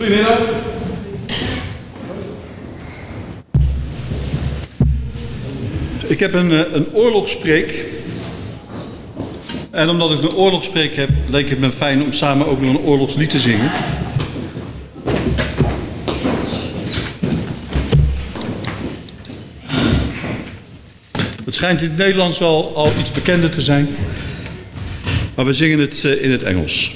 Goedemiddag. Ik heb een, eh, een oorlogspreek. En omdat ik een oorlogspreek heb, leek het me fijn om samen ook nog een oorlogslied te zingen. Het schijnt in het Nederlands wel al iets bekender te zijn. Maar we zingen het eh, in het Engels.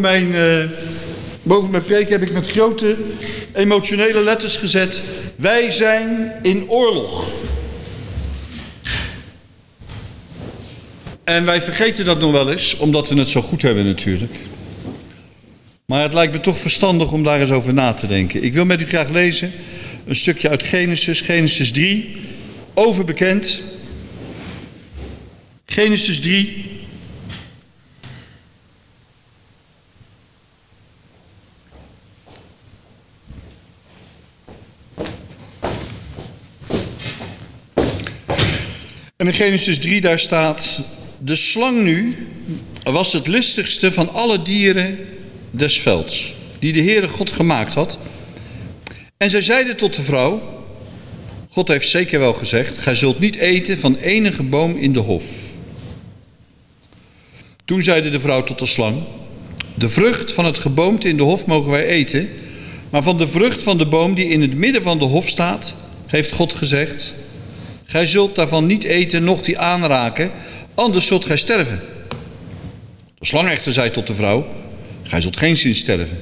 Boven mijn, eh, boven mijn preek heb ik met grote emotionele letters gezet. Wij zijn in oorlog. En wij vergeten dat nog wel eens, omdat we het zo goed hebben natuurlijk. Maar het lijkt me toch verstandig om daar eens over na te denken. Ik wil met u graag lezen een stukje uit Genesis, Genesis 3, overbekend. Genesis 3, En in Genesis 3 daar staat, de slang nu was het listigste van alle dieren des velds, die de Heere God gemaakt had. En zij zeiden tot de vrouw, God heeft zeker wel gezegd, gij zult niet eten van enige boom in de hof. Toen zeide de vrouw tot de slang, de vrucht van het geboomte in de hof mogen wij eten, maar van de vrucht van de boom die in het midden van de hof staat, heeft God gezegd, Gij zult daarvan niet eten, noch die aanraken, anders zult gij sterven. De slang echter zei tot de vrouw, gij zult geen zin sterven.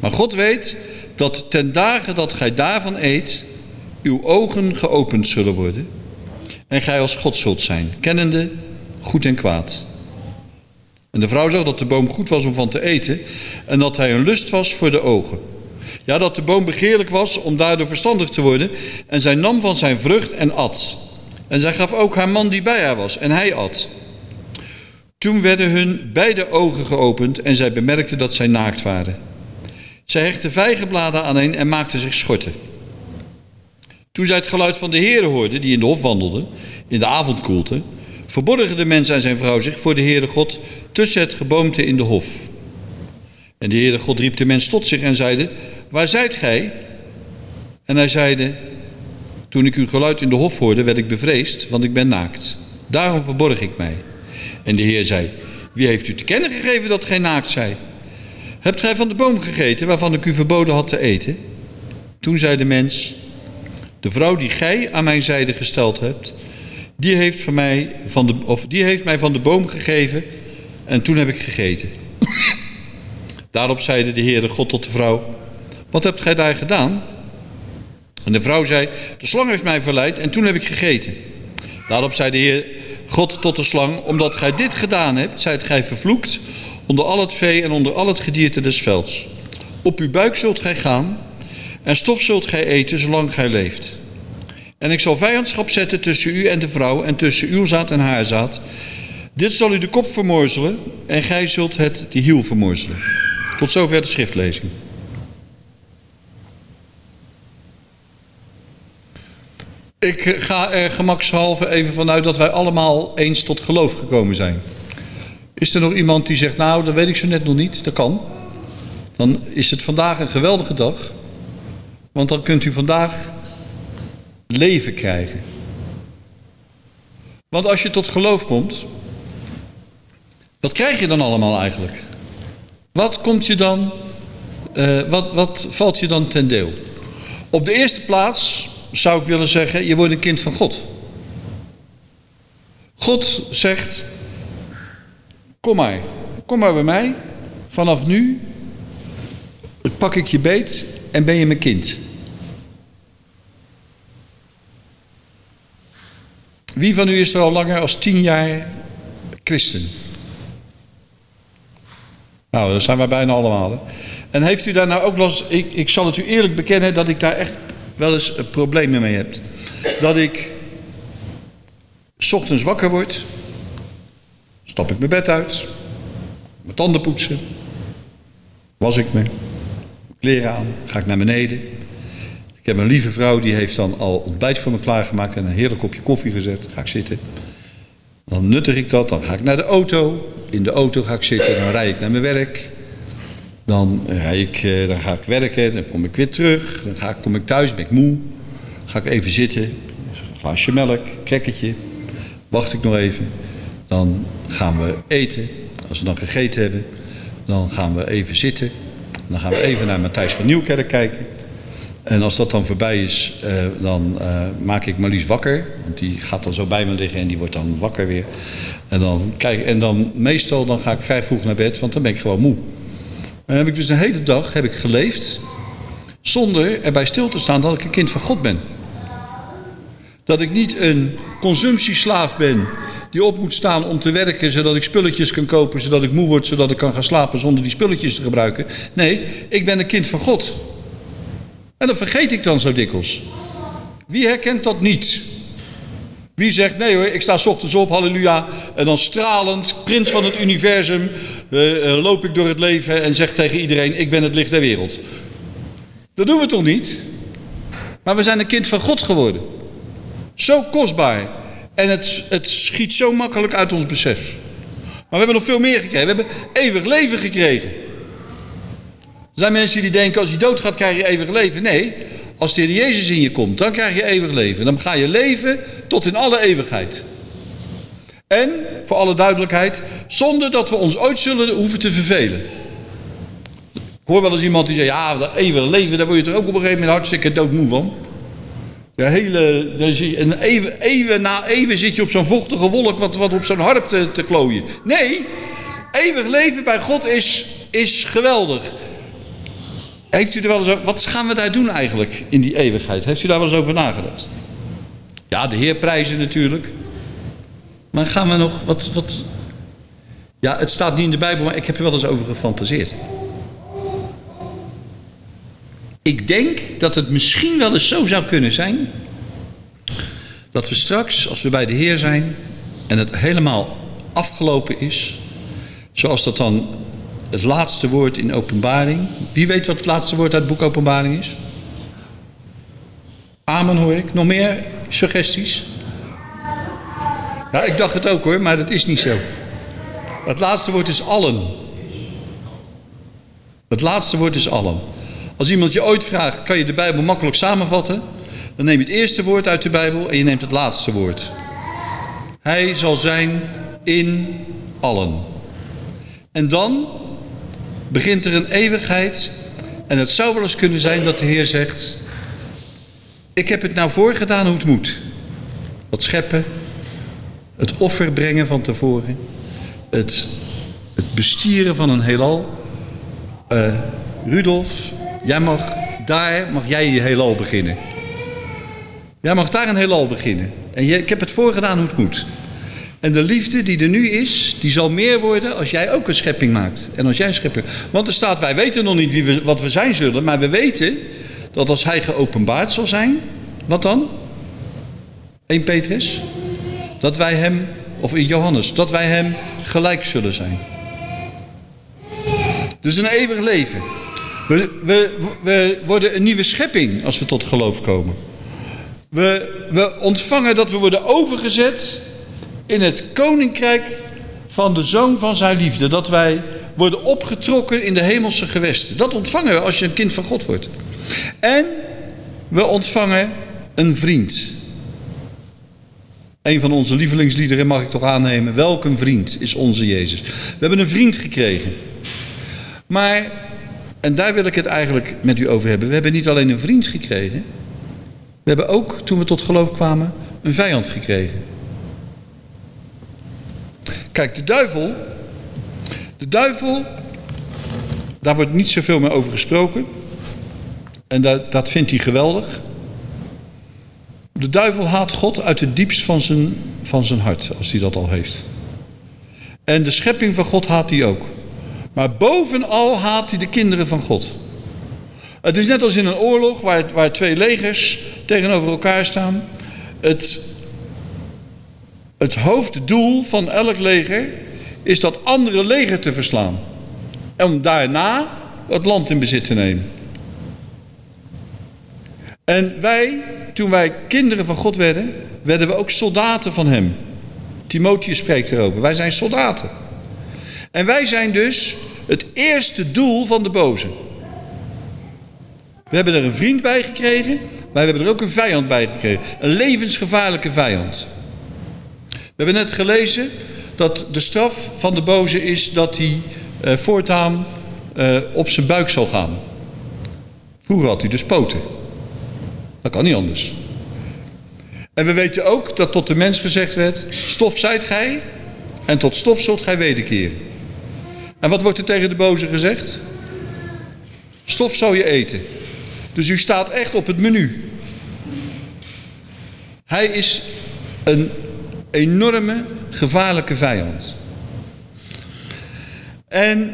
Maar God weet dat ten dagen dat gij daarvan eet, uw ogen geopend zullen worden. En gij als God zult zijn, kennende goed en kwaad. En de vrouw zag dat de boom goed was om van te eten en dat hij een lust was voor de ogen. Ja, dat de boom begeerlijk was om daardoor verstandig te worden. En zij nam van zijn vrucht en at. En zij gaf ook haar man die bij haar was en hij at. Toen werden hun beide ogen geopend en zij bemerkten dat zij naakt waren. Zij hechtte vijgenbladen aan een en maakte zich schorten. Toen zij het geluid van de Heere hoorde, die in de hof wandelde, in de avondkoelte, verborgen de mens en zijn vrouw zich voor de Heere God tussen het geboomte in de hof. En de Heere God riep de mens tot zich en zeide, waar zijt gij? En hij zeide, toen ik uw geluid in de hof hoorde, werd ik bevreesd, want ik ben naakt. Daarom verborg ik mij. En de Heer zei, wie heeft u te kennen gegeven dat gij naakt zij? Hebt gij van de boom gegeten waarvan ik u verboden had te eten? Toen zei de mens, de vrouw die gij aan mijn zijde gesteld hebt, die heeft, van mij van de, of die heeft mij van de boom gegeven en toen heb ik gegeten. Daarop zeide de Heere God tot de vrouw, wat hebt gij daar gedaan? En de vrouw zei, de slang heeft mij verleid en toen heb ik gegeten. Daarop zei de Heer God tot de slang, omdat gij dit gedaan hebt, zijt gij vervloekt onder al het vee en onder al het gedierte des velds. Op uw buik zult gij gaan en stof zult gij eten zolang gij leeft. En ik zal vijandschap zetten tussen u en de vrouw en tussen uw zaad en haar zaad. Dit zal u de kop vermorzelen en gij zult het de hiel vermorzelen. Tot zover de schriftlezing. Ik ga er gemakshalve even vanuit dat wij allemaal eens tot geloof gekomen zijn. Is er nog iemand die zegt, nou, dat weet ik zo net nog niet, dat kan. Dan is het vandaag een geweldige dag. Want dan kunt u vandaag leven krijgen. Want als je tot geloof komt, wat krijg je dan allemaal eigenlijk? Wat komt je dan, uh, wat, wat valt je dan ten deel? Op de eerste plaats zou ik willen zeggen, je wordt een kind van God. God zegt, kom maar, kom maar bij mij, vanaf nu pak ik je beet en ben je mijn kind. Wie van u is er al langer als tien jaar christen? Nou, dat zijn wij bijna allemaal. En heeft u daar nou ook los? Ik, ik zal het u eerlijk bekennen dat ik daar echt wel eens problemen mee heb. Dat ik ochtends wakker word, stap ik mijn bed uit, mijn tanden poetsen, was ik me, kleren aan, ga ik naar beneden. Ik heb een lieve vrouw die heeft dan al ontbijt voor me klaargemaakt en een heerlijk kopje koffie gezet. Ga ik zitten. Dan nuttig ik dat, dan ga ik naar de auto. In de auto ga ik zitten, dan rijd ik naar mijn werk. Dan, rij ik, eh, dan ga ik werken, dan kom ik weer terug. Dan ga kom ik thuis, ben ik moe. Ga ik even zitten, een glaasje melk, crackertje. Wacht ik nog even. Dan gaan we eten. Als we dan gegeten hebben, dan gaan we even zitten. Dan gaan we even naar Matthijs van Nieuwkerk kijken. En als dat dan voorbij is, uh, dan uh, maak ik Marlies wakker. Want die gaat dan zo bij me liggen en die wordt dan wakker weer. En dan, kijk, en dan meestal dan ga ik vrij vroeg naar bed, want dan ben ik gewoon moe. Dan heb ik dus een hele dag heb ik geleefd zonder erbij stil te staan dat ik een kind van God ben. Dat ik niet een consumptieslaaf ben die op moet staan om te werken zodat ik spulletjes kan kopen, zodat ik moe word, zodat ik kan gaan slapen zonder die spulletjes te gebruiken. Nee, ik ben een kind van God. En dat vergeet ik dan zo dikwijls. Wie herkent dat niet? Wie zegt, nee hoor, ik sta ochtends op, halleluja, en dan stralend, prins van het universum, uh, uh, loop ik door het leven en zeg tegen iedereen, ik ben het licht der wereld. Dat doen we toch niet? Maar we zijn een kind van God geworden. Zo kostbaar. En het, het schiet zo makkelijk uit ons besef. Maar we hebben nog veel meer gekregen. We hebben eeuwig leven gekregen. Er zijn mensen die denken, als je doodgaat krijg je eeuwig leven. Nee, als de Jezus in je komt, dan krijg je eeuwig leven. Dan ga je leven tot in alle eeuwigheid. En, voor alle duidelijkheid, zonder dat we ons ooit zullen hoeven te vervelen. Ik hoor wel eens iemand die zegt, ja, dat eeuwig leven, daar word je toch ook op een gegeven moment hartstikke doodmoe van. De hele, en even, even na even zit je op zo'n vochtige wolk wat, wat op zo'n harp te, te klooien. Nee, eeuwig leven bij God is, is geweldig. Heeft u er wel eens over, wat gaan we daar doen eigenlijk in die eeuwigheid? Heeft u daar wel eens over nagedacht? Ja, de Heer prijzen natuurlijk. Maar gaan we nog wat, wat. Ja, het staat niet in de Bijbel, maar ik heb er wel eens over gefantaseerd. Ik denk dat het misschien wel eens zo zou kunnen zijn. Dat we straks, als we bij de Heer zijn en het helemaal afgelopen is, zoals dat dan het laatste woord in openbaring. Wie weet wat het laatste woord uit het boek openbaring is? Amen hoor ik. Nog meer suggesties? Ja, ik dacht het ook hoor, maar dat is niet zo. Het laatste woord is allen. Het laatste woord is allen. Als iemand je ooit vraagt, kan je de Bijbel makkelijk samenvatten? Dan neem je het eerste woord uit de Bijbel en je neemt het laatste woord. Hij zal zijn in allen. En dan begint er een eeuwigheid. En het zou wel eens kunnen zijn dat de Heer zegt: Ik heb het nou voorgedaan hoe het moet. Wat scheppen, het offer brengen van tevoren, het, het bestieren van een heelal. Uh, Rudolf, jij mag daar mag jij je heelal beginnen. Jij mag daar een heelal beginnen. En je, ik heb het voorgedaan hoe het moet. En de liefde die er nu is, die zal meer worden als jij ook een schepping maakt. En als jij een schepping. Want er staat, wij weten nog niet wie we, wat we zijn zullen, maar we weten dat als hij geopenbaard zal zijn, wat dan? 1 Petrus? Dat wij hem, of in Johannes, dat wij hem gelijk zullen zijn. Dus een eeuwig leven. We, we, we worden een nieuwe schepping als we tot geloof komen. We, we ontvangen dat we worden overgezet in het koninkrijk van de zoon van zijn liefde. Dat wij worden opgetrokken in de hemelse gewesten. Dat ontvangen we als je een kind van God wordt. En we ontvangen een vriend. Een van onze lievelingsliederen mag ik toch aannemen. Welk een vriend is onze Jezus. We hebben een vriend gekregen. Maar, en daar wil ik het eigenlijk met u over hebben. We hebben niet alleen een vriend gekregen. We hebben ook, toen we tot geloof kwamen, een vijand gekregen. Kijk, de duivel, de duivel, daar wordt niet zoveel meer over gesproken. En dat, dat vindt hij geweldig. De duivel haat God uit het diepst van zijn, van zijn hart, als hij dat al heeft. En de schepping van God haat hij ook. Maar bovenal haat hij de kinderen van God. Het is net als in een oorlog waar, waar twee legers tegenover elkaar staan. Het, het hoofddoel van elk leger is dat andere leger te verslaan. En om daarna het land in bezit te nemen. En wij, toen wij kinderen van God werden, werden we ook soldaten van Hem. Timotheus spreekt erover. Wij zijn soldaten. En wij zijn dus het eerste doel van de boze. We hebben er een vriend bij gekregen, maar we hebben er ook een vijand bij gekregen. Een levensgevaarlijke vijand. We hebben net gelezen dat de straf van de boze is dat hij uh, voortaan uh, op zijn buik zal gaan. Vroeger had hij dus poten. Dat kan niet anders. En we weten ook dat tot de mens gezegd werd: stof zijt gij en tot stof zult gij wederkeren. En wat wordt er tegen de boze gezegd? Stof zou je eten. Dus u staat echt op het menu. Hij is een enorme, gevaarlijke vijand. En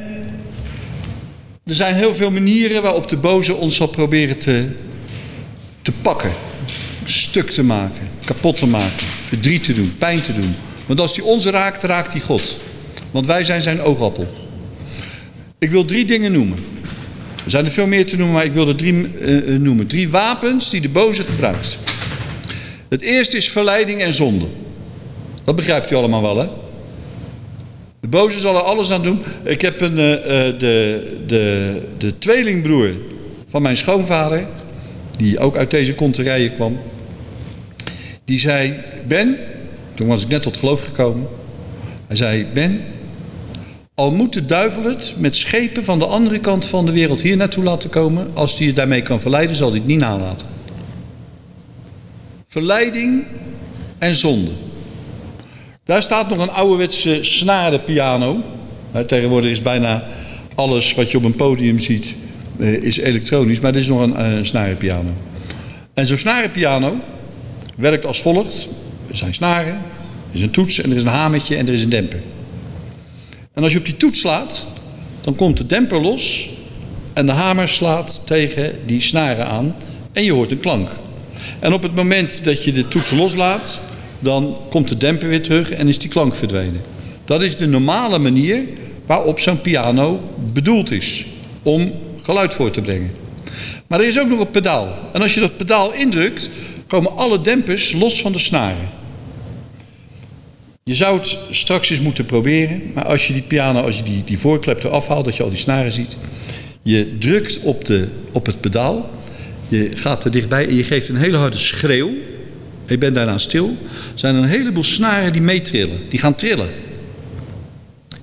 er zijn heel veel manieren waarop de boze ons zal proberen te, te pakken. Stuk te maken, kapot te maken, verdriet te doen, pijn te doen. Want als hij ons raakt, raakt hij God. Want wij zijn zijn oogappel. Ik wil drie dingen noemen. Er zijn er veel meer te noemen, maar ik wil er drie uh, noemen. Drie wapens die de boze gebruikt. Het eerste is verleiding en zonde. Dat begrijpt u allemaal wel, hè? De boze zal er alles aan doen. Ik heb een, uh, de, de, de tweelingbroer van mijn schoonvader, die ook uit deze konterijen kwam. Die zei, Ben, toen was ik net tot geloof gekomen. Hij zei, Ben, al moet de duivel het met schepen van de andere kant van de wereld hier naartoe laten komen, als hij je daarmee kan verleiden, zal hij het niet nalaten. Verleiding en zonde. Daar staat nog een ouderwetse snarenpiano. Tegenwoordig is bijna alles wat je op een podium ziet, eh, is elektronisch, maar dit is nog een uh, snarenpiano. En zo'n snarenpiano werkt als volgt. Er zijn snaren, Er is een toets en er is een hamertje en er is een demper. En als je op die toets slaat, dan komt de demper los en de hamer slaat tegen die snaren aan en je hoort een klank. En op het moment dat je de toets loslaat, dan komt de demper weer terug en is die klank verdwenen. Dat is de normale manier waarop zo'n piano bedoeld is om geluid voor te brengen. Maar er is ook nog een pedaal. En als je dat pedaal indrukt, komen alle dempers los van de snaren. Je zou het straks eens moeten proberen, maar als je die piano, als je die, die voorklep eraf haalt, dat je al die snaren ziet. Je drukt op, de, op het pedaal, je gaat er dichtbij en je geeft een hele harde schreeuw. Je bent daarna stil. Er zijn een heleboel snaren die meetrillen, die gaan trillen.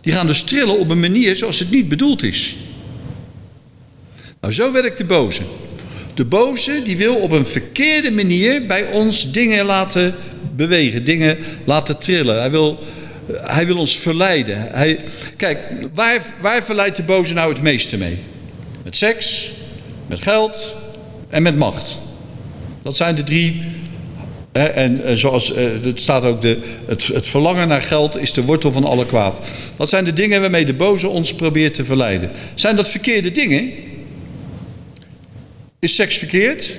Die gaan dus trillen op een manier zoals het niet bedoeld is. Nou, zo werkt de boze. De boze die wil op een verkeerde manier bij ons dingen laten bewegen, dingen laten trillen. Hij wil, hij wil ons verleiden. Hij, kijk, waar, waar verleidt de boze nou het meeste mee? Met seks, met geld en met macht. Dat zijn de drie. En eh, zoals eh, het staat ook, de, het, het verlangen naar geld is de wortel van alle kwaad. Dat zijn de dingen waarmee de boze ons probeert te verleiden. Zijn dat verkeerde dingen? Is seks verkeerd?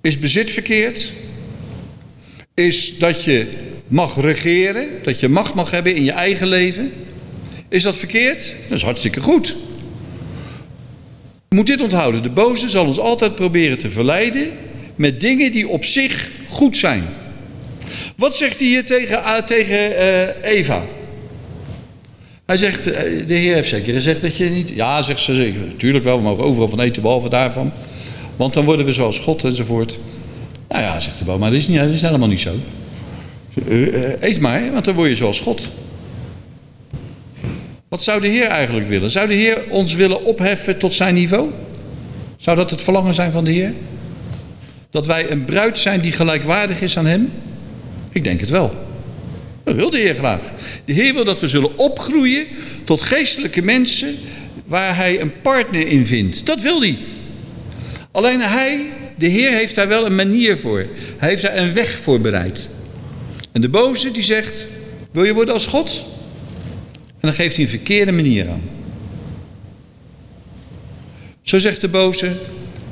Is bezit verkeerd? Is dat je mag regeren, dat je macht mag hebben in je eigen leven? Is dat verkeerd? Dat is hartstikke goed. Je moet dit onthouden. De boze zal ons altijd proberen te verleiden met dingen die op zich goed zijn. Wat zegt hij hier tegen, uh, tegen uh, Eva? Hij zegt, uh, de Heer heeft zeker gezegd dat je niet... Ja, zegt ze zeker. Natuurlijk wel, we mogen overal van eten behalve daarvan. Want dan worden we zoals God enzovoort. Nou ja, zegt de boom, maar dat is, niet, dat is helemaal niet zo. eet maar, want dan word je zoals God. Wat zou de Heer eigenlijk willen? Zou de Heer ons willen opheffen tot zijn niveau? Zou dat het verlangen zijn van de Heer? Dat wij een bruid zijn die gelijkwaardig is aan Hem? Ik denk het wel. Dat wil de Heer graag. De Heer wil dat we zullen opgroeien tot geestelijke mensen waar Hij een partner in vindt. Dat wil Hij. Alleen Hij, de Heer, heeft daar wel een manier voor. Hij heeft daar een weg voor bereid. En de boze die zegt, wil je worden als God? En dan geeft hij een verkeerde manier aan. Zo zegt de boze,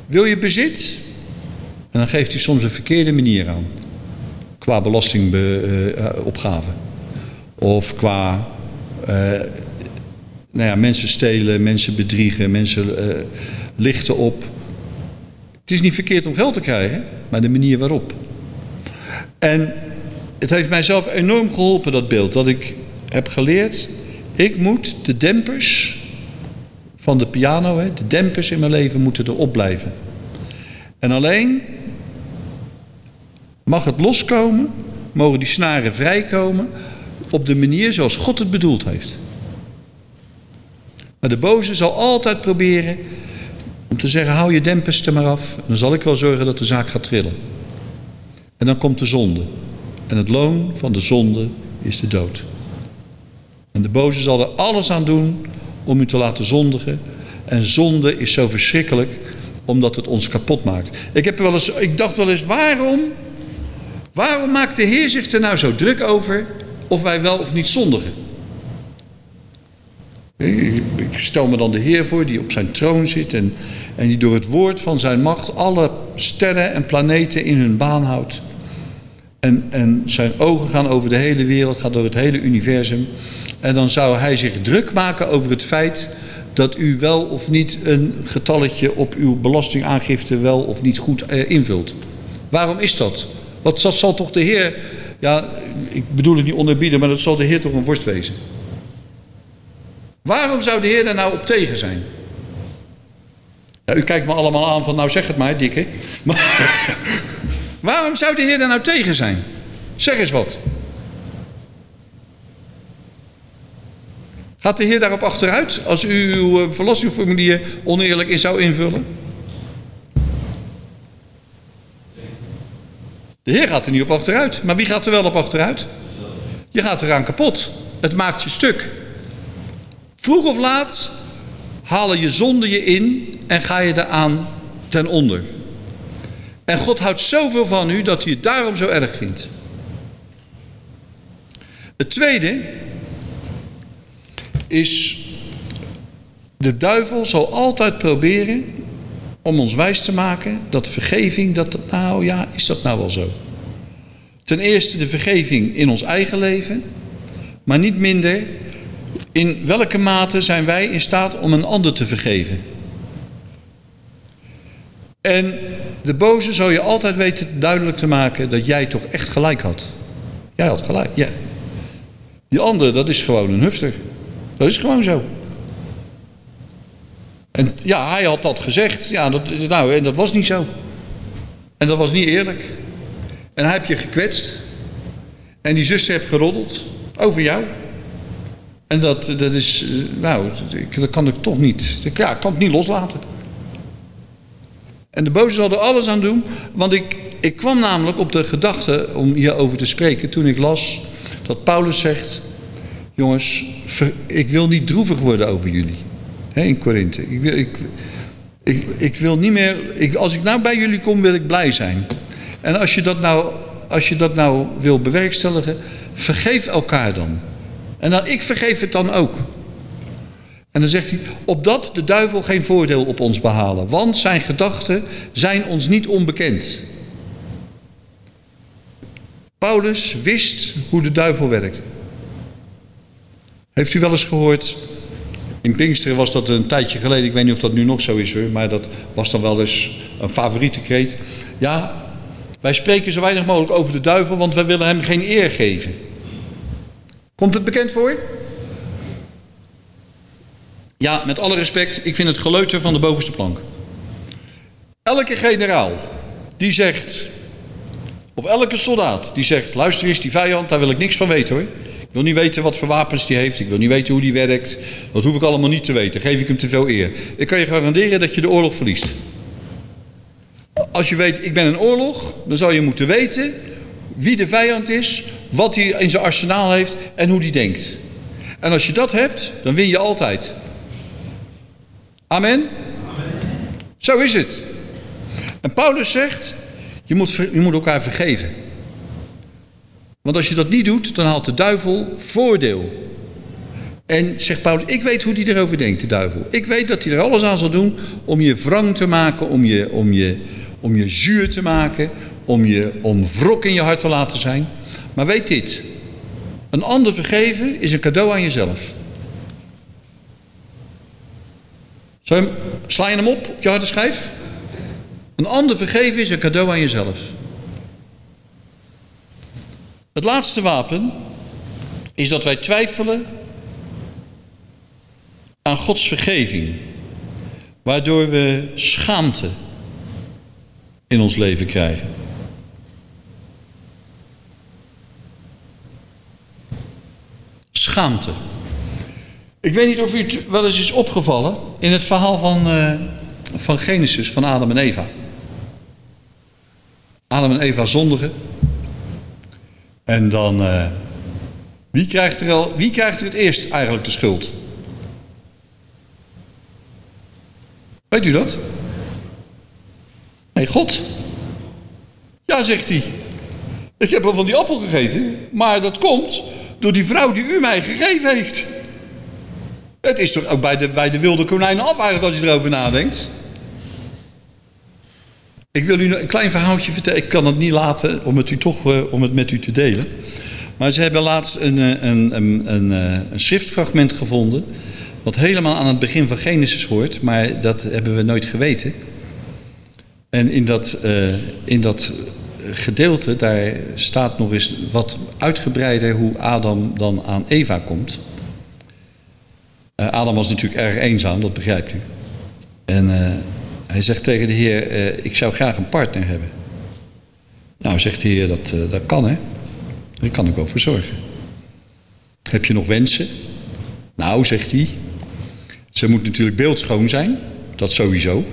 wil je bezit? En dan geeft hij soms een verkeerde manier aan. Qua belastingopgave. Of qua uh, nou ja, mensen stelen, mensen bedriegen, mensen lichten op. Het is niet verkeerd om geld te krijgen, maar de manier waarop. En het heeft mijzelf enorm geholpen, dat beeld. Dat ik heb geleerd ik moet de dempers van de piano, de dempers in mijn leven moeten erop blijven. En alleen mag het loskomen, mogen die snaren vrijkomen op de manier zoals God het bedoeld heeft. Maar de boze zal altijd proberen om te zeggen: hou je dempers er maar af. Dan zal ik wel zorgen dat de zaak gaat trillen. En dan komt de zonde. En het loon van de zonde is de dood. En de boze zal er alles aan doen om u te laten zondigen. En zonde is zo verschrikkelijk omdat het ons kapot maakt. Ik, heb wel eens, ik dacht wel eens, waarom, waarom maakt de Heer zich er nou zo druk over of wij wel of niet zondigen? Ik stel me dan de Heer voor die op zijn troon zit en, en die door het woord van zijn macht alle sterren en planeten in hun baan houdt. En, en zijn ogen gaan over de hele wereld, gaat door het hele universum. En dan zou hij zich druk maken over het feit dat u wel of niet een getalletje op uw belastingaangifte wel of niet goed eh, invult. Waarom is dat? Wat zal toch de Heer, ja, ik bedoel het niet onderbieden, maar dat zal de Heer toch een worst wezen. Waarom zou de Heer daar nou op tegen zijn? U kijkt me allemaal aan van, nou zeg het maar, dikke. Maar waarom zou de Heer daar nou tegen zijn? Zeg eens wat. Gaat de Heer daarop achteruit als u uw eh, verlossingsformulier oneerlijk in zou invullen? De Heer gaat er niet op achteruit. Maar wie gaat er wel op achteruit? Je gaat eraan kapot. Het maakt je stuk. Vroeg of laat halen je zonden je in en ga je eraan ten onder. En God houdt zoveel van u dat hij het daarom zo erg vindt. Het tweede is, de duivel zal altijd proberen om ons wijs te maken dat vergeving, dat, nou ja, is dat nou wel zo? Ten eerste de vergeving in ons eigen leven, maar niet minder in welke mate zijn wij in staat om een ander te vergeven. En de boze zou je altijd weten duidelijk te maken dat jij toch echt gelijk had. Jij had gelijk, ja. Die andere, dat is gewoon een hufter. Dat is gewoon zo. En ja, hij had dat gezegd. Ja, dat, nou, en dat was niet zo. En dat was niet eerlijk. En hij heb je gekwetst. En die zuster heeft geroddeld over jou. En dat, dat is, nou, dat kan ik toch niet. Ja, kan het niet loslaten. En de boze zal er alles aan doen. Want ik, ik kwam namelijk op de gedachte om hierover te spreken toen ik las dat Paulus zegt: Jongens, ik wil niet droevig worden over jullie. In Korinthe. Ik ik, ik, ik wil niet meer. Als ik nou bij jullie kom, wil ik blij zijn. En als je dat nou, als je dat nou wil bewerkstelligen, vergeef elkaar dan. En dan, ik vergeef het dan ook. En dan zegt hij, opdat de duivel geen voordeel op ons behalen, want zijn gedachten zijn ons niet onbekend. Paulus wist hoe de duivel werkt. Heeft u wel eens gehoord, in Pinksteren was dat een tijdje geleden, ik weet niet of dat nu nog zo is hoor, maar dat was dan wel eens een favoriete kreet. Ja, wij spreken zo weinig mogelijk over de duivel, want wij willen hem geen eer geven. Komt het bekend voor? Ja, met alle respect, ik vind het geleuter van de bovenste plank. Elke generaal die zegt, of elke soldaat die zegt, luister eens, die vijand, daar wil ik niks van weten hoor. Wil niet weten wat voor wapens die heeft, ik wil niet weten hoe die werkt. Dat hoef ik allemaal niet te weten, geef ik hem te veel eer. Ik kan je garanderen dat je de oorlog verliest. Als je weet, ik ben een oorlog, dan zou je moeten weten wie de vijand is, wat hij in zijn arsenaal heeft en hoe die denkt. En als je dat hebt, dan win je altijd. Amen? Amen. Zo is het. En Paulus zegt, je moet, je moet elkaar vergeven. Want als je dat niet doet, dan haalt de duivel voordeel. En zegt Paulus, ik weet hoe hij erover denkt, de duivel. Ik weet dat hij er alles aan zal doen om je wrang te maken, om je, om je, om je zuur te maken, om je om wrok in je hart te laten zijn. Maar weet dit, een ander vergeven is een cadeau aan jezelf. Sla je hem op op je harde schijf? Een ander vergeven is een cadeau aan jezelf. Het laatste wapen is dat wij twijfelen aan Gods vergeving, waardoor we schaamte in ons leven krijgen. Schaamte. Ik weet niet of u het wel eens is opgevallen in het verhaal van, uh, van Genesis, van Adam en Eva. Adam en Eva zondigen. En dan, uh, wie, krijgt er al, wie krijgt er het eerst eigenlijk de schuld? Weet u dat? Nee, God. Ja, zegt hij. Ik heb wel van die appel gegeten, maar dat komt door die vrouw die u mij gegeven heeft. Het is toch ook bij de, bij de wilde konijnen af eigenlijk als je erover nadenkt. Ik wil u een klein verhaaltje vertellen. Ik kan het niet laten om het, u toch, uh, om het met u te delen. Maar ze hebben laatst een, een, een, een, een schriftfragment gevonden. Wat helemaal aan het begin van Genesis hoort. Maar dat hebben we nooit geweten. En in dat, in dat gedeelte, daar staat nog eens wat uitgebreider hoe Adam dan aan Eva komt. Adam was natuurlijk erg eenzaam, dat begrijpt u. En uh, hij zegt tegen de Heer, uh, ik zou graag een partner hebben. Nou, zegt de Heer, dat, dat kan hè. Daar kan ik wel voor zorgen. Heb je nog wensen? Nou, zegt hij, ze moet natuurlijk beeldschoon zijn, dat sowieso.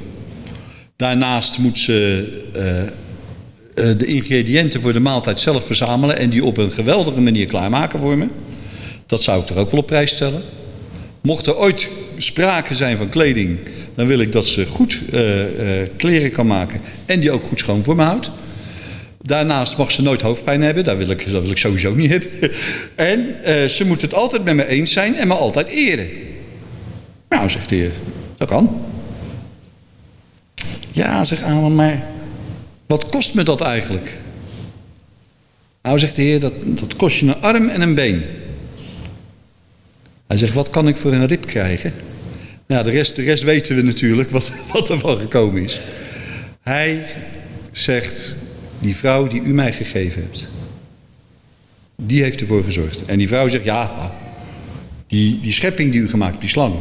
Daarnaast moet ze de ingrediënten voor de maaltijd zelf verzamelen en die op een geweldige manier klaarmaken voor me. Dat zou ik er ook wel op prijs stellen. Mocht er ooit sprake zijn van kleding, dan wil ik dat ze goed uh, uh, kleren kan maken en die ook goed schoon voor me houdt. Daarnaast mag ze nooit hoofdpijn hebben, dat wil ik, dat wil ik sowieso niet hebben. En eh, ze moet het altijd met me eens zijn en me altijd eren. Nou, zegt de Heer, dat kan. Ja, zegt Aaron, maar wat kost me dat eigenlijk? Nou, zegt de Heer, dat, dat kost je een arm en een been. Hij zegt, wat kan ik voor een rib krijgen? Nou, de rest, de rest weten we natuurlijk wat, wat er van gekomen is. Hij zegt, die vrouw die u mij gegeven hebt, die heeft ervoor gezorgd. En die vrouw zegt, ja, die, die schepping die u gemaakt die slang,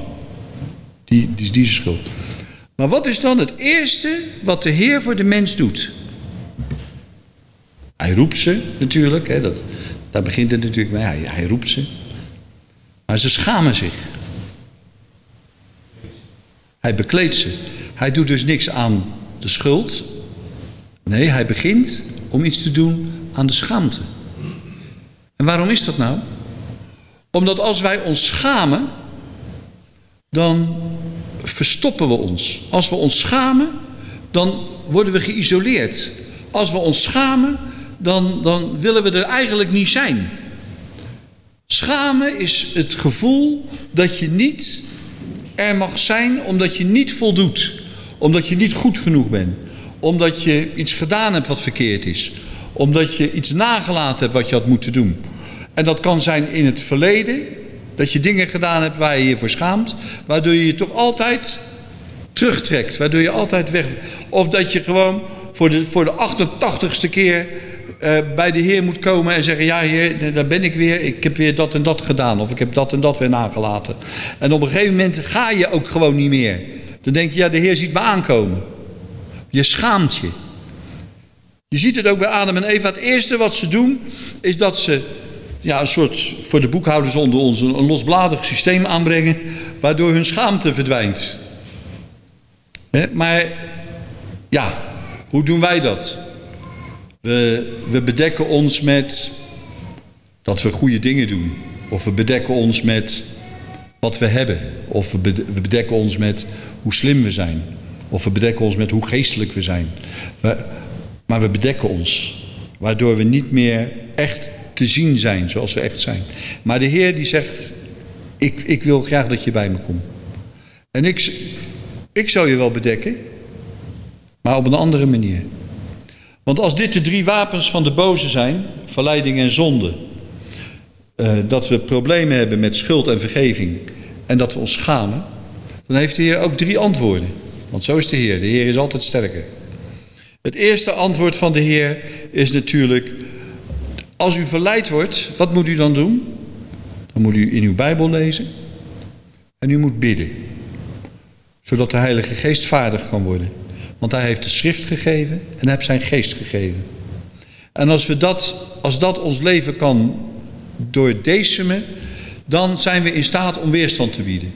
die, die is die schuld. Maar wat is dan het eerste wat de Heer voor de mens doet? Hij roept ze natuurlijk, hè, dat, daar begint het natuurlijk mee, hij roept ze. Maar ze schamen zich. Hij bekleedt ze. Hij doet dus niks aan de schuld. Nee, hij begint om iets te doen aan de schaamte. En waarom is dat nou? Omdat als wij ons schamen, dan verstoppen we ons. Als we ons schamen, dan worden we geïsoleerd. Als we ons schamen, dan, dan willen we er eigenlijk niet zijn. Schamen is het gevoel dat je niet er mag zijn omdat je niet voldoet. Omdat je niet goed genoeg bent. Omdat je iets gedaan hebt wat verkeerd is. Omdat je iets nagelaten hebt wat je had moeten doen. En dat kan zijn in het verleden. Dat je dingen gedaan hebt waar je je voor schaamt. Waardoor je je toch altijd terugtrekt. Waardoor je altijd weg... Of dat je gewoon voor de, voor de 88ste keer uh, bij de Heer moet komen en zeggen: Ja, Heer, daar ben ik weer. Ik heb weer dat en dat gedaan. Of ik heb dat en dat weer nagelaten. En op een gegeven moment ga je ook gewoon niet meer. Dan denk je: Ja, de Heer ziet me aankomen. Je schaamt je. Je ziet het ook bij Adam en Eva. Het eerste wat ze doen is dat ze ja, een soort, voor de boekhouders onder ons, een losbladig systeem aanbrengen. Waardoor hun schaamte verdwijnt. Maar ja, hoe doen wij dat? We, we bedekken ons met dat we goede dingen doen. Of we bedekken ons met wat we hebben. Of we bedekken ons met hoe slim we zijn. Of we bedekken ons met hoe geestelijk we zijn. Maar we bedekken ons. Waardoor we niet meer echt te zien zijn zoals we echt zijn. Maar de Heer die zegt, ik, ik wil graag dat je bij me komt. En ik, ik zou je wel bedekken, maar op een andere manier. Want als dit de drie wapens van de boze zijn, verleiding en zonde, uh, dat we problemen hebben met schuld en vergeving en dat we ons schamen, dan heeft de Heer ook drie antwoorden. Want zo is de Heer. De Heer is altijd sterker. Het eerste antwoord van de Heer is natuurlijk, als u verleid wordt, wat moet u dan doen? Dan moet u in uw Bijbel lezen en u moet bidden, zodat de Heilige Geest vaardig kan worden. Want hij heeft de schrift gegeven en hij heeft zijn geest gegeven. En als, we dat, als dat ons leven kan doordecemen, dan zijn we in staat om weerstand te bieden.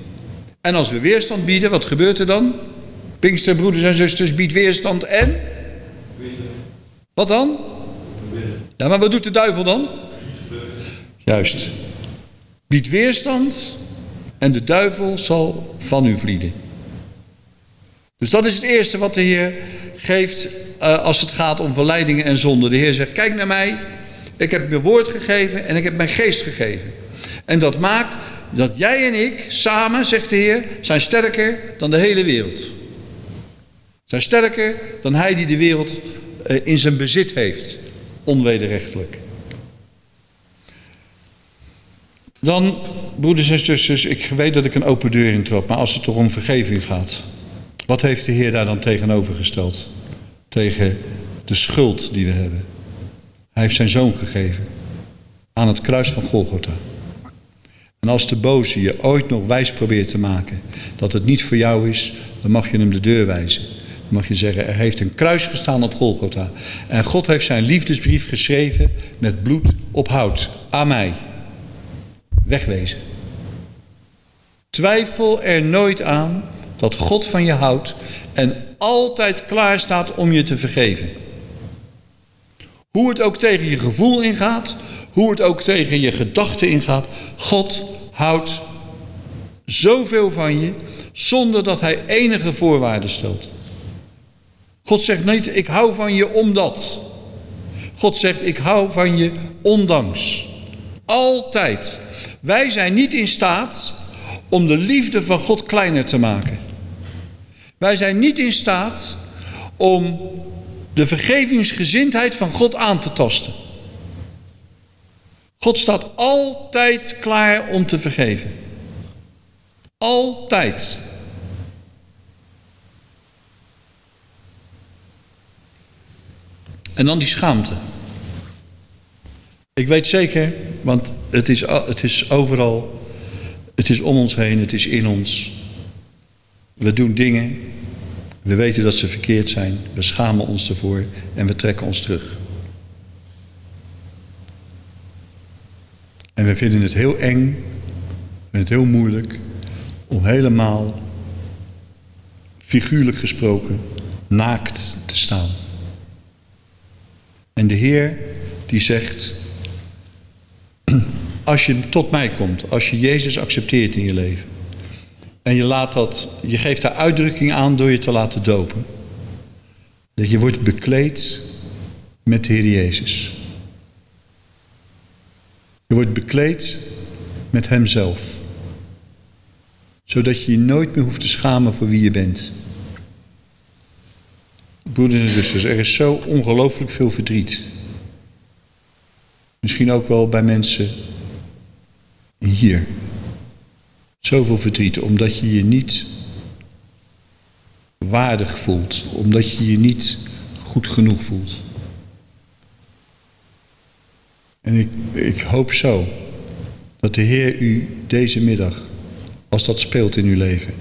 En als we weerstand bieden, wat gebeurt er dan? Pinksterbroeders en zusters, biedt weerstand en? Wat dan? Ja, maar wat doet de duivel dan? Juist. Bied weerstand en de duivel zal van u vlieden. Dus dat is het eerste wat de Heer geeft uh, als het gaat om verleidingen en zonde. De Heer zegt, kijk naar mij, ik heb mijn woord gegeven en ik heb mijn geest gegeven. En dat maakt dat jij en ik samen, zegt de Heer, zijn sterker dan de hele wereld. Zijn sterker dan hij die de wereld uh, in zijn bezit heeft, onwederrechtelijk. Dan, broeders en zusters, ik weet dat ik een open deur intrap, maar als het toch om vergeving gaat... Wat heeft de Heer daar dan tegenovergesteld? Tegen de schuld die we hebben. Hij heeft zijn zoon gegeven. Aan het kruis van Golgotha. En als de boze je ooit nog wijs probeert te maken dat het niet voor jou is, dan mag je hem de deur wijzen. Dan mag je zeggen, er heeft een kruis gestaan op Golgotha. En God heeft zijn liefdesbrief geschreven met bloed op hout. Aan mij. Wegwezen. Twijfel er nooit aan dat God van je houdt en altijd klaar staat om je te vergeven. Hoe het ook tegen je gevoel ingaat, hoe het ook tegen je gedachten ingaat, God houdt zoveel van je zonder dat hij enige voorwaarden stelt. God zegt niet, ik hou van je omdat. God zegt, ik hou van je ondanks. Altijd. Wij zijn niet in staat om de liefde van God kleiner te maken. Wij zijn niet in staat om de vergevingsgezindheid van God aan te tasten. God staat altijd klaar om te vergeven. Altijd. En dan die schaamte. Ik weet zeker, want het is, het is overal, het is om ons heen, het is in ons. We doen dingen, we weten dat ze verkeerd zijn, we schamen ons ervoor en we trekken ons terug. En we vinden het heel eng, we vinden het heel moeilijk om helemaal, figuurlijk gesproken, naakt te staan. En de Heer die zegt, als je tot mij komt, als je Jezus accepteert in je leven, en je, laat dat, je geeft daar uitdrukking aan door je te laten dopen, dat je wordt bekleed met de Heer Jezus. Je wordt bekleed met Hemzelf. Zodat je je nooit meer hoeft te schamen voor wie je bent. Broeders en zusters, er is zo ongelooflijk veel verdriet. Misschien ook wel bij mensen hier. Zoveel verdriet, omdat je je niet waardig voelt, omdat je je niet goed genoeg voelt. En ik, ik hoop zo dat de Heer u deze middag, als dat speelt in uw leven,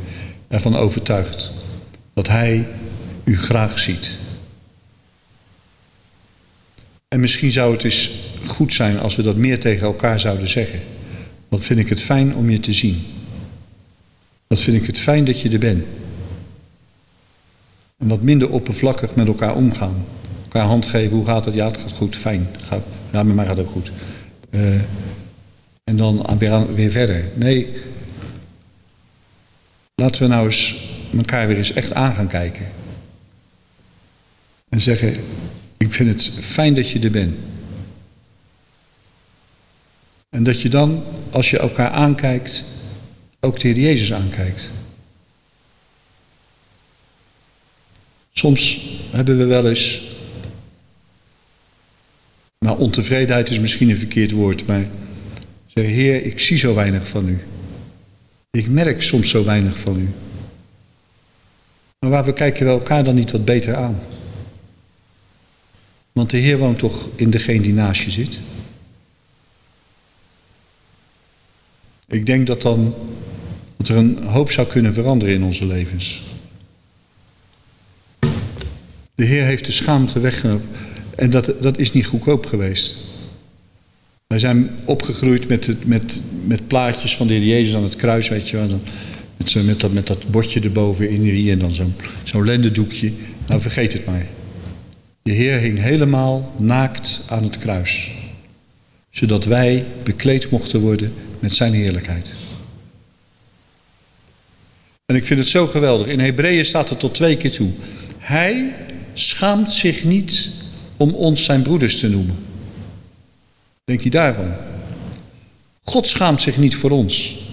ervan overtuigt dat Hij u graag ziet. En misschien zou het eens goed zijn als we dat meer tegen elkaar zouden zeggen. Wat vind ik het fijn om je te zien. Wat vind ik het fijn dat je er bent. En wat minder oppervlakkig met elkaar omgaan. Elkaar hand geven, hoe gaat het? Ja, het gaat goed, fijn. Gaat, ja, met mij gaat het ook goed. Uh, en dan weer, weer verder. Nee, laten we nou eens elkaar weer eens echt aan gaan kijken. En zeggen, ik vind het fijn dat je er bent. En dat je dan, als je elkaar aankijkt, ook de Heer Jezus aankijkt. Soms hebben we wel eens, nou ontevredenheid is misschien een verkeerd woord, maar zeggen, Heer, ik zie zo weinig van u. Ik merk soms zo weinig van u. Maar waarvoor kijken we elkaar dan niet wat beter aan? Want de Heer woont toch in degene die naast je zit. Ik denk dat dan dat er een hoop zou kunnen veranderen in onze levens. De Heer heeft de schaamte weggenomen. En dat, dat is niet goedkoop geweest. Wij zijn opgegroeid met, het, met, met plaatjes van de Heer Jezus aan het kruis, weet je wel. Met, zo, met, dat, met dat bordje erboven in hier en dan zo'n zo'n lendendoekje. Nou, vergeet het maar. De Heer hing helemaal naakt aan het kruis. Zodat wij bekleed mochten worden met zijn heerlijkheid. En ik vind het zo geweldig. In Hebreeën staat het tot twee keer toe. Hij schaamt zich niet om ons zijn broeders te noemen. Denk je daarvan? God schaamt zich niet voor ons.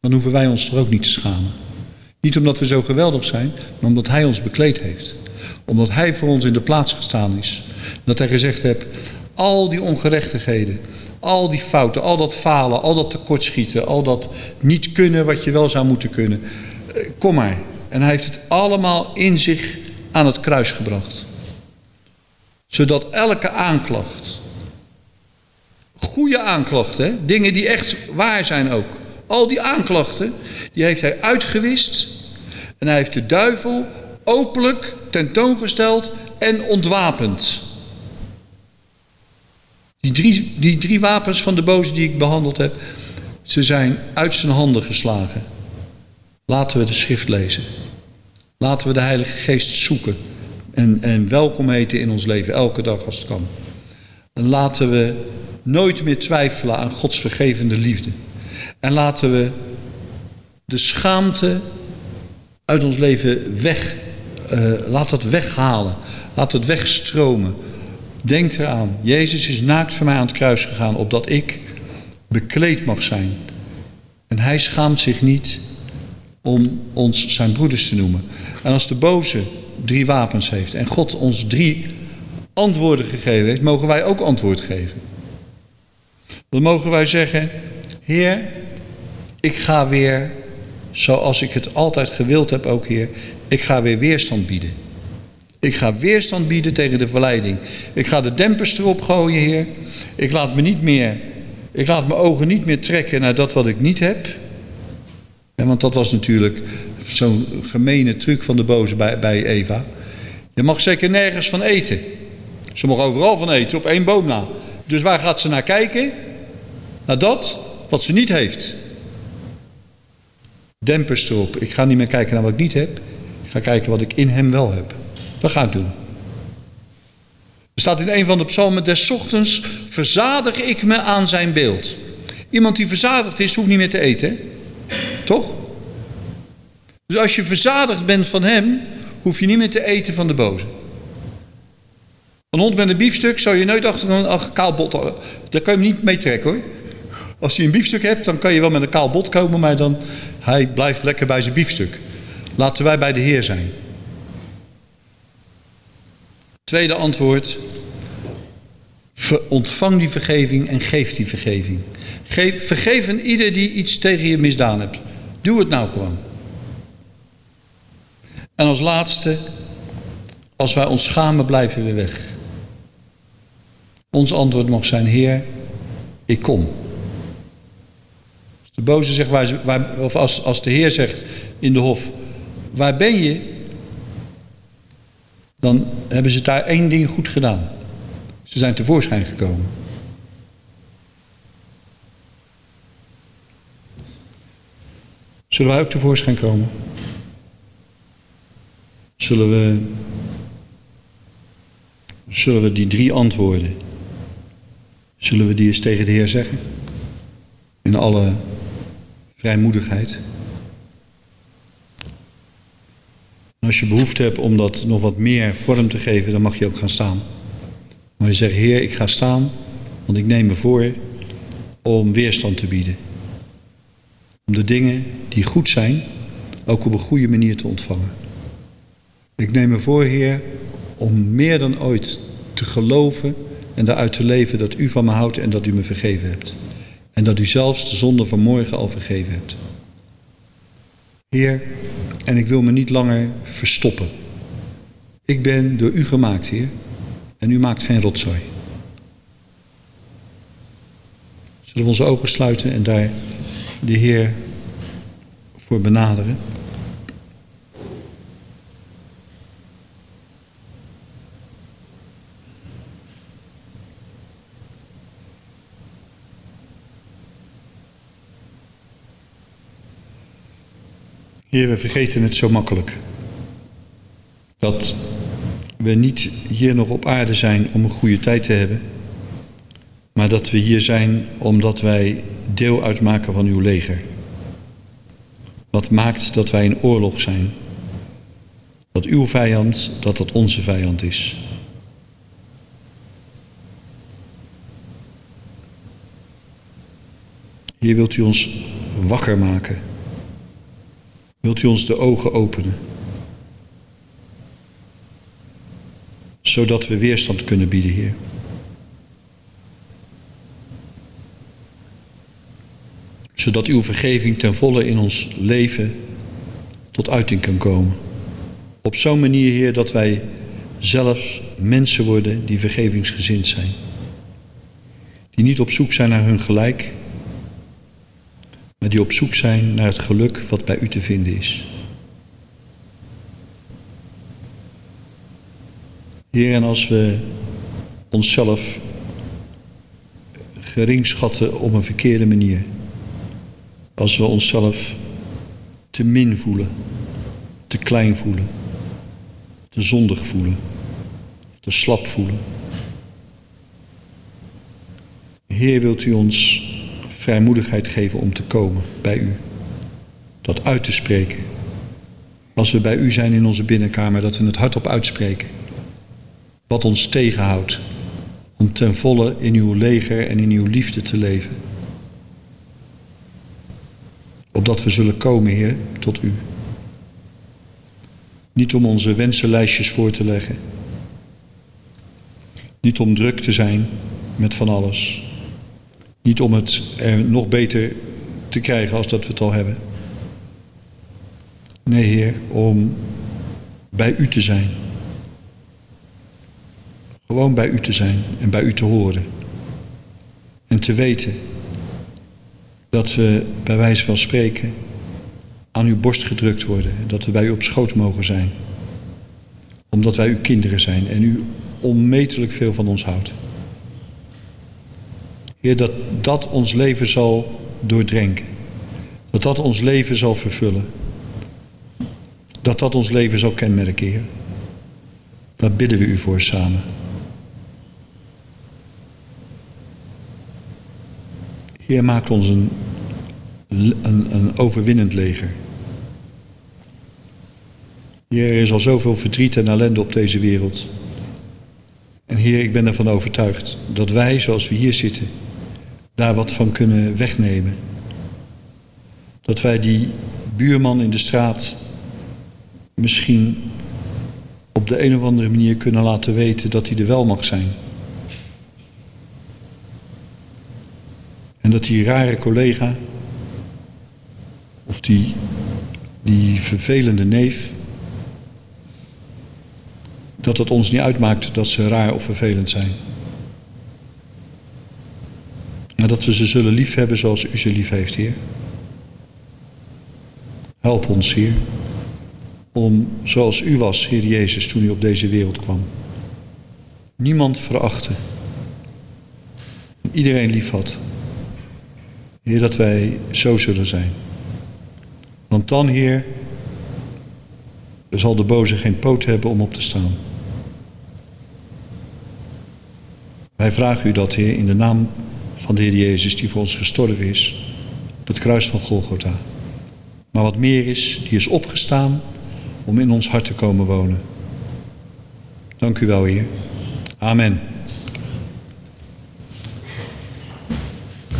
Dan hoeven wij ons er ook niet te schamen. Niet omdat we zo geweldig zijn, maar omdat Hij ons bekleed heeft. Omdat Hij voor ons in de plaats gestaan is. Dat Hij gezegd heeft, al die ongerechtigheden, al die fouten, al dat falen, al dat tekortschieten, al dat niet kunnen wat je wel zou moeten kunnen. Eh, kom maar. En hij heeft het allemaal in zich aan het kruis gebracht. Zodat elke aanklacht, goede aanklachten, dingen die echt waar zijn ook. Al die aanklachten, die heeft hij uitgewist. En hij heeft de duivel openlijk tentoongesteld en ontwapend. Die drie, die drie wapens van de boze die ik behandeld heb, ze zijn uit zijn handen geslagen. Laten we de schrift lezen. Laten we de Heilige Geest zoeken en, en welkom heten in ons leven, elke dag als het kan. En laten we nooit meer twijfelen aan Gods vergevende liefde. En laten we de schaamte uit ons leven weg eh, laat dat weghalen. Laat het wegstromen. Denk eraan, Jezus is naakt voor mij aan het kruis gegaan, opdat ik bekleed mag zijn. En hij schaamt zich niet om ons zijn broeders te noemen. En als de boze drie wapens heeft en God ons drie antwoorden gegeven heeft, mogen wij ook antwoord geven. Dan mogen wij zeggen, Heer, ik ga weer, zoals ik het altijd gewild heb ook, Heer, ik ga weer weerstand bieden. Ik ga weerstand bieden tegen de verleiding. Ik ga de dempers erop gooien, Heer. Ik laat me niet meer, ik laat mijn ogen niet meer trekken naar dat wat ik niet heb. En want dat was natuurlijk zo'n gemene truc van de boze bij, bij Eva. Je mag zeker nergens van eten. Ze mag overal van eten, op één boom na. Dus waar gaat ze naar kijken? Naar dat wat ze niet heeft. Dempers erop. Ik ga niet meer kijken naar wat ik niet heb. Ik ga kijken wat ik in hem wel heb. Dat ga ik doen. Er staat in een van de psalmen, des ochtends verzadig ik me aan zijn beeld. Iemand die verzadigd is, hoeft niet meer te eten. Toch? Dus als je verzadigd bent van hem, hoef je niet meer te eten van de boze. Een hond met een biefstuk zou je nooit achter een kaal bot... Daar kan je hem niet mee trekken hoor. Als hij een biefstuk hebt, dan kan je wel met een kaal bot komen, maar dan, hij blijft lekker bij zijn biefstuk. Laten wij bij de Heer zijn. Tweede antwoord. ontvang die vergeving en geef die vergeving. Geef, vergeef een ieder die iets tegen je misdaan hebt. Doe het nou gewoon. En als laatste, als wij ons schamen, blijven we weg. Ons antwoord mag zijn, Heer, ik kom. Als de boze zegt, waar, of als, als de Heer zegt in de hof, waar ben je? Dan hebben ze daar één ding goed gedaan. Ze zijn tevoorschijn gekomen. Zullen wij ook tevoorschijn komen? Zullen we, zullen we die drie antwoorden, zullen we die eens tegen de Heer zeggen? In alle vrijmoedigheid. En als je behoefte hebt om dat nog wat meer vorm te geven, dan mag je ook gaan staan. Maar je zegt, Heer, ik ga staan, want ik neem me voor om weerstand te bieden. Om de dingen die goed zijn, ook op een goede manier te ontvangen. Ik neem me voor, Heer, om meer dan ooit te geloven en daaruit te leven dat U van me houdt en dat U me vergeven hebt. En dat U zelfs de zonde van morgen al vergeven hebt. Heer, en ik wil me niet langer verstoppen. Ik ben door U gemaakt, Heer, en U maakt geen rotzooi. Zullen we onze ogen sluiten en daar de Heer voor benaderen? Heer, we vergeten het zo makkelijk. Dat we niet hier nog op aarde zijn om een goede tijd te hebben, maar dat we hier zijn omdat wij deel uitmaken van uw leger. Wat maakt dat wij in oorlog zijn? Dat uw vijand, dat dat onze vijand is. Hier wilt u ons wakker maken. Wilt u ons de ogen openen? Zodat we weerstand kunnen bieden, Heer. Zodat uw vergeving ten volle in ons leven tot uiting kan komen. Op zo'n manier, Heer, dat wij zelfs mensen worden die vergevingsgezind zijn. Die niet op zoek zijn naar hun gelijk, maar die op zoek zijn naar het geluk wat bij u te vinden is. Heer, en als we onszelf gering schatten op een verkeerde manier, als we onszelf te min voelen, te klein voelen, te zondig voelen, te slap voelen. Heer, wilt u ons vrijmoedigheid geven om te komen bij u. Dat uit te spreken. als we bij u zijn in onze binnenkamer, dat we het hardop uitspreken. Wat ons tegenhoudt om ten volle in uw leger en in uw liefde te leven. Opdat we zullen komen, Heer, tot u. Niet om onze wensenlijstjes voor te leggen. Niet om druk te zijn met van alles. Niet om het er nog beter te krijgen als dat we het al hebben. Nee, Heer, om bij u te zijn. Gewoon bij u te zijn en bij u te horen. En te weten dat we bij wijze van spreken aan uw borst gedrukt worden. Dat we bij u op schoot mogen zijn. Omdat wij uw kinderen zijn en u onmetelijk veel van ons houdt. Heer, dat dat ons leven zal doordrenken. Dat dat ons leven zal vervullen. Dat dat ons leven zal kenmerken, Heer. Daar bidden we u voor samen. Heer, maak ons een, een, een overwinnend leger. Heer, er is al zoveel verdriet en ellende op deze wereld. En Heer, ik ben ervan overtuigd dat wij, zoals we hier zitten, daar wat van kunnen wegnemen. Dat wij die buurman in de straat misschien op de een of andere manier kunnen laten weten dat hij er wel mag zijn. En dat die rare collega of die, die vervelende neef, dat het ons niet uitmaakt dat ze raar of vervelend zijn. Maar dat we ze zullen liefhebben zoals u ze lief heeft, Heer. Help ons, Heer, om zoals u was, Heer Jezus, toen u op deze wereld kwam. Niemand verachten. Iedereen lief had. Heer, dat wij zo zullen zijn. Want dan, Heer, zal de boze geen poot hebben om op te staan. Wij vragen u dat, Heer, in de naam van de Heer Jezus, die voor ons gestorven is, op het kruis van Golgotha. Maar wat meer is, die is opgestaan om in ons hart te komen wonen. Dank u wel, Heer. Amen.